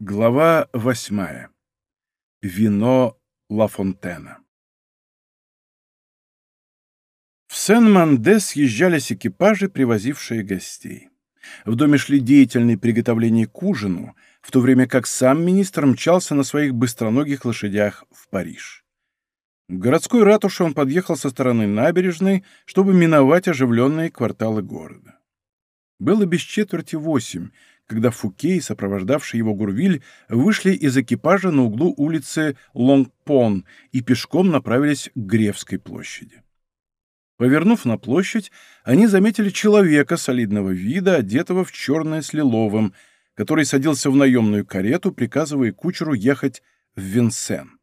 Глава восьмая. Вино Ла Фонтена. В Сен-Манде съезжались экипажи, привозившие гостей. В доме шли деятельные приготовления к ужину, в то время как сам министр мчался на своих быстроногих лошадях в Париж. В городской ратуше он подъехал со стороны набережной, чтобы миновать оживленные кварталы города. Было без четверти восемь, когда Фуке и сопровождавший его Гурвиль вышли из экипажа на углу улицы Лонгпон и пешком направились к Гревской площади. Повернув на площадь, они заметили человека солидного вида, одетого в черное с лиловым, который садился в наемную карету, приказывая кучеру ехать в Винсен.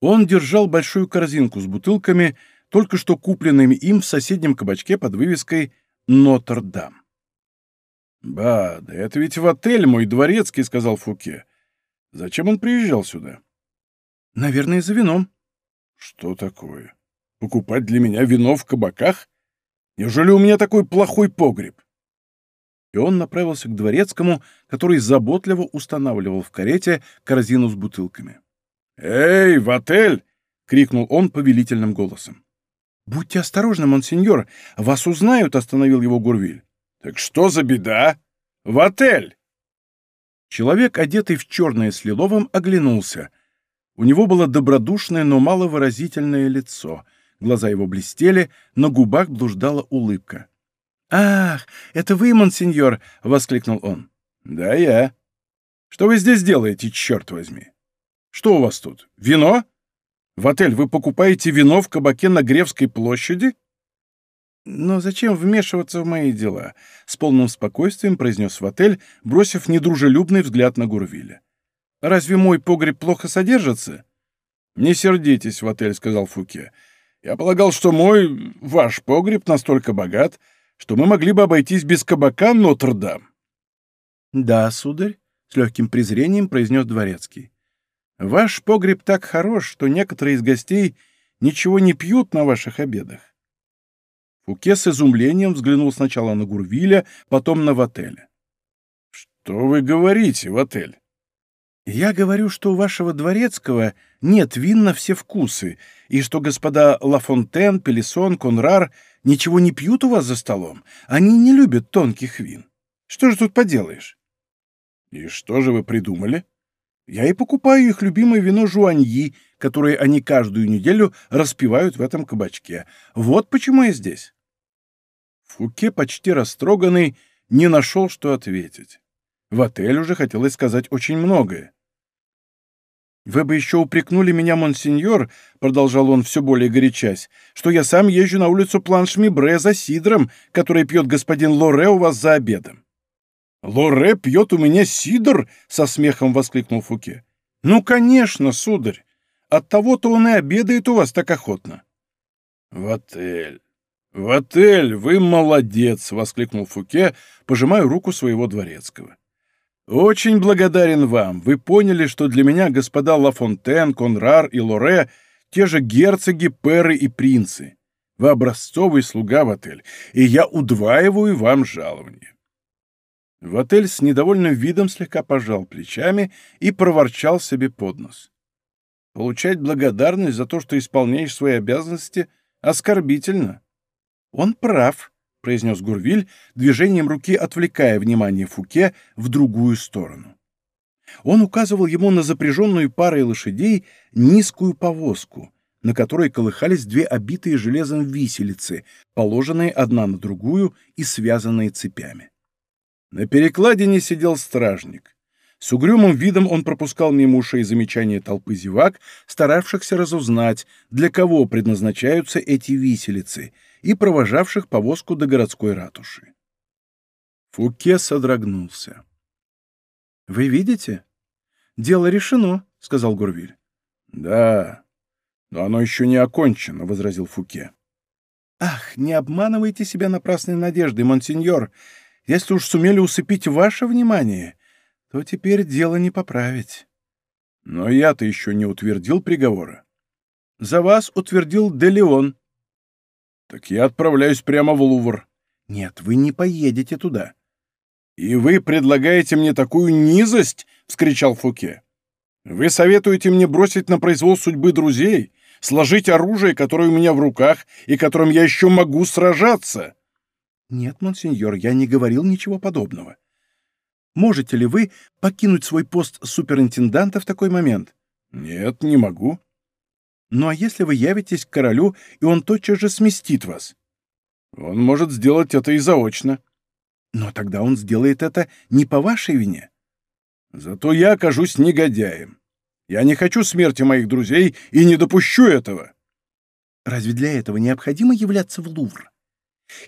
Он держал большую корзинку с бутылками, только что купленными им в соседнем кабачке под вывеской «Нотр-Дам». «Ба, да это ведь в отель мой дворецкий», — сказал Фуке. «Зачем он приезжал сюда?» «Наверное, за вином». «Что такое? Покупать для меня вино в кабаках? Неужели у меня такой плохой погреб?» И он направился к дворецкому, который заботливо устанавливал в карете корзину с бутылками. «Эй, в отель!» — крикнул он повелительным голосом. «Будьте осторожны, монсеньор, вас узнают», — остановил его Гурвиль. «Так что за беда? В отель!» Человек, одетый в черное с лиловым, оглянулся. У него было добродушное, но маловыразительное лицо. Глаза его блестели, на губах блуждала улыбка. «Ах, это вы, монсеньор!» — воскликнул он. «Да, я. Что вы здесь делаете, черт возьми? Что у вас тут? Вино? В отель вы покупаете вино в кабаке на Гревской площади?» «Но зачем вмешиваться в мои дела?» — с полным спокойствием произнес в отель, бросив недружелюбный взгляд на Гурвиля. «Разве мой погреб плохо содержится?» «Не сердитесь в отель», — сказал Фуке. «Я полагал, что мой, ваш погреб настолько богат, что мы могли бы обойтись без кабака Нотр-Дам». «Да, сударь», — с легким презрением произнес дворецкий. «Ваш погреб так хорош, что некоторые из гостей ничего не пьют на ваших обедах. Фуке с изумлением взглянул сначала на Гурвиля, потом на Вателя. «Что вы говорите, Ватель?» «Я говорю, что у вашего дворецкого нет вин на все вкусы, и что господа Лафонтен, Пелесон, Конрар ничего не пьют у вас за столом. Они не любят тонких вин. Что же тут поделаешь?» «И что же вы придумали?» «Я и покупаю их любимое вино Жуаньи, которые они каждую неделю распивают в этом кабачке. Вот почему я здесь». Фуке, почти растроганный, не нашел, что ответить. В отель уже хотелось сказать очень многое. «Вы бы еще упрекнули меня, монсеньор», — продолжал он все более горячась, «что я сам езжу на улицу Планш-Мибре за сидром, который пьет господин Лоре у вас за обедом». «Лоре пьет у меня сидр?» — со смехом воскликнул Фуке. «Ну, конечно, сударь. Оттого-то он и обедает у вас так охотно». «В отель! В отель! Вы молодец!» — воскликнул Фуке, пожимая руку своего дворецкого. «Очень благодарен вам. Вы поняли, что для меня господа Лафонтен, Конрар и Лоре — те же герцоги, перы и принцы. Вы образцовый слуга в отель, и я удваиваю вам жалование». В отель с недовольным видом слегка пожал плечами и проворчал себе под нос. Получать благодарность за то, что исполняешь свои обязанности, оскорбительно. Он прав, произнес Гурвиль, движением руки отвлекая внимание Фуке в другую сторону. Он указывал ему на запряженную парой лошадей низкую повозку, на которой колыхались две обитые железом виселицы, положенные одна на другую и связанные цепями. На перекладине сидел стражник. С угрюмым видом он пропускал мимо ушей замечания толпы зевак, старавшихся разузнать, для кого предназначаются эти виселицы, и провожавших повозку до городской ратуши. Фуке содрогнулся. «Вы видите? Дело решено», — сказал Гурвиль. «Да, но оно еще не окончено», — возразил Фуке. «Ах, не обманывайте себя напрасной надеждой, монсеньор. Если уж сумели усыпить ваше внимание, то теперь дело не поправить. Но я-то еще не утвердил приговора. За вас утвердил Делеон. Так я отправляюсь прямо в Лувр. Нет, вы не поедете туда. «И вы предлагаете мне такую низость?» — вскричал Фуке. «Вы советуете мне бросить на произвол судьбы друзей, сложить оружие, которое у меня в руках и которым я еще могу сражаться?» «Нет, монсеньор, я не говорил ничего подобного. Можете ли вы покинуть свой пост суперинтенданта в такой момент?» «Нет, не могу». «Ну а если вы явитесь к королю, и он тотчас же сместит вас?» «Он может сделать это и заочно». «Но тогда он сделает это не по вашей вине». «Зато я окажусь негодяем. Я не хочу смерти моих друзей и не допущу этого». «Разве для этого необходимо являться в Лувр?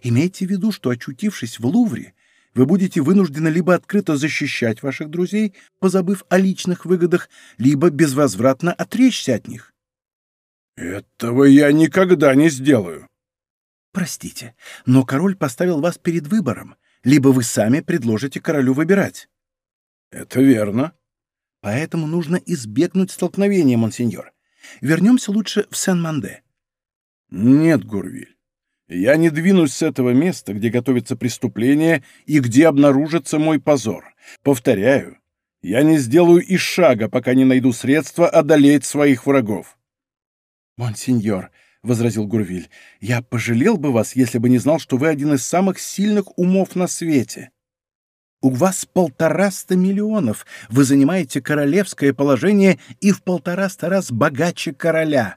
Имейте в виду, что, очутившись в Лувре, вы будете вынуждены либо открыто защищать ваших друзей, позабыв о личных выгодах, либо безвозвратно отречься от них. Этого я никогда не сделаю. Простите, но король поставил вас перед выбором. Либо вы сами предложите королю выбирать. Это верно. Поэтому нужно избегнуть столкновения, монсеньор. Вернемся лучше в Сен-Манде. Нет, Гурвиль. Я не двинусь с этого места, где готовится преступление и где обнаружится мой позор. Повторяю, я не сделаю и шага, пока не найду средства одолеть своих врагов. «Монсеньор», — возразил Гурвиль, — «я пожалел бы вас, если бы не знал, что вы один из самых сильных умов на свете. У вас полтораста миллионов, вы занимаете королевское положение и в полтораста раз богаче короля».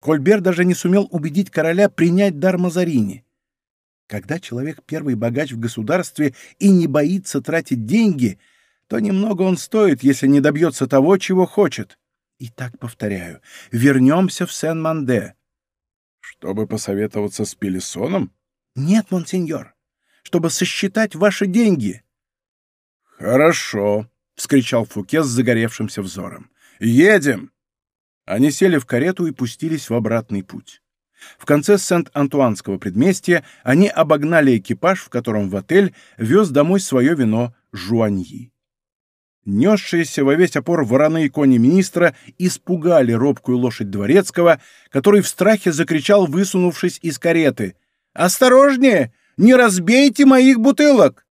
Кольбер даже не сумел убедить короля принять дар Мазарини. Когда человек первый богач в государстве и не боится тратить деньги, то немного он стоит, если не добьется того, чего хочет. И так повторяю, вернемся в Сен-Манде. Чтобы посоветоваться с Пелесоном? Нет, монсеньор, чтобы сосчитать ваши деньги. Хорошо, — вскричал Фуке с загоревшимся взором. Едем! Они сели в карету и пустились в обратный путь. В конце Сент-Антуанского предместья они обогнали экипаж, в котором в отель вез домой свое вино жуаньи. Несшиеся во весь опор вороны и кони министра испугали робкую лошадь дворецкого, который в страхе закричал, высунувшись из кареты. «Осторожнее! Не разбейте моих бутылок!»